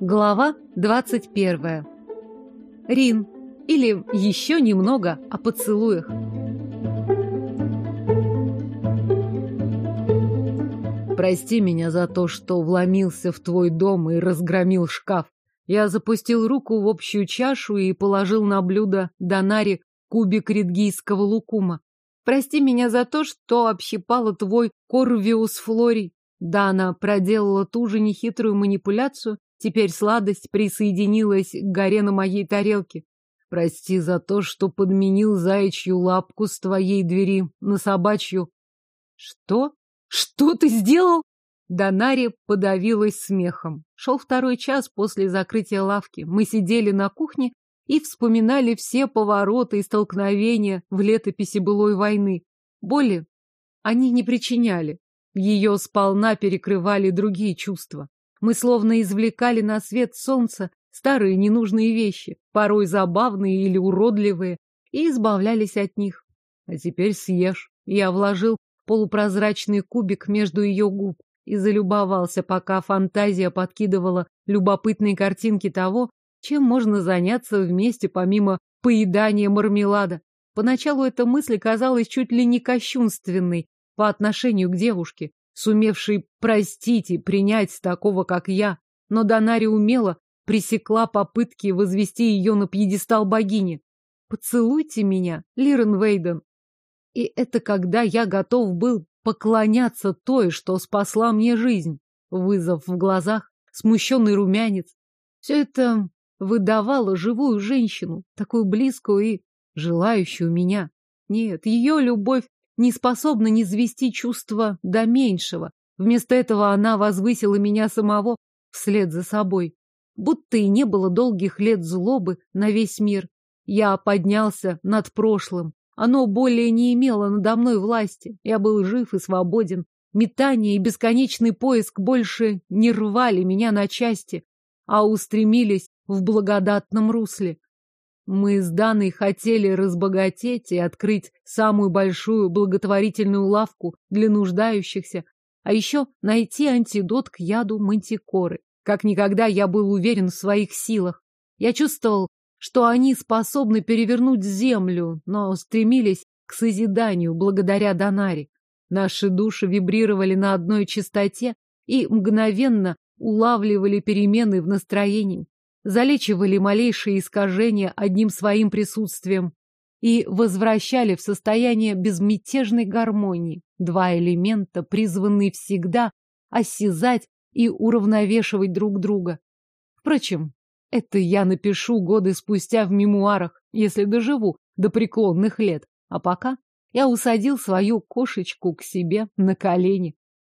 Глава двадцать первая. Рин. Или еще немного о поцелуях. Прости меня за то, что вломился в твой дом и разгромил шкаф. Я запустил руку в общую чашу и положил на блюдо Донари кубик редгийского лукума. Прости меня за то, что общипала твой корвиус флори. Дана проделала ту же нехитрую манипуляцию. Теперь сладость присоединилась к горе на моей тарелке. Прости за то, что подменил заячью лапку с твоей двери на собачью. Что? Что ты сделал? Донари подавилась смехом. Шел второй час после закрытия лавки. Мы сидели на кухне и вспоминали все повороты и столкновения в летописи былой войны. Боли они не причиняли. Ее сполна перекрывали другие чувства. Мы словно извлекали на свет солнца старые ненужные вещи, порой забавные или уродливые, и избавлялись от них. А теперь съешь. Я вложил полупрозрачный кубик между ее губ и залюбовался, пока фантазия подкидывала любопытные картинки того, чем можно заняться вместе помимо поедания мармелада. Поначалу эта мысль казалась чуть ли не кощунственной по отношению к девушке, сумевшей простить и принять такого, как я, но Донари умело пресекла попытки возвести ее на пьедестал богини. «Поцелуйте меня, Лирен Вейден, и это когда я готов был поклоняться той, что спасла мне жизнь. Вызов в глазах, смущенный румянец. Все это выдавало живую женщину, такую близкую и желающую меня. Нет, ее любовь не способна не звести чувства до меньшего. Вместо этого она возвысила меня самого вслед за собой. Будто и не было долгих лет злобы на весь мир. Я поднялся над прошлым, оно более не имело надо мной власти. Я был жив и свободен. Метание и бесконечный поиск больше не рвали меня на части, а устремились в благодатном русле. Мы с Даной хотели разбогатеть и открыть самую большую благотворительную лавку для нуждающихся, а еще найти антидот к яду мантикоры. Как никогда я был уверен в своих силах. Я чувствовал, что они способны перевернуть землю, но стремились к созиданию благодаря Донаре. Наши души вибрировали на одной частоте и мгновенно улавливали перемены в настроении, залечивали малейшие искажения одним своим присутствием и возвращали в состояние безмятежной гармонии. Два элемента, призванные всегда осязать и уравновешивать друг друга. Впрочем, это я напишу годы спустя в мемуарах, если доживу до преклонных лет. А пока я усадил свою кошечку к себе на колени.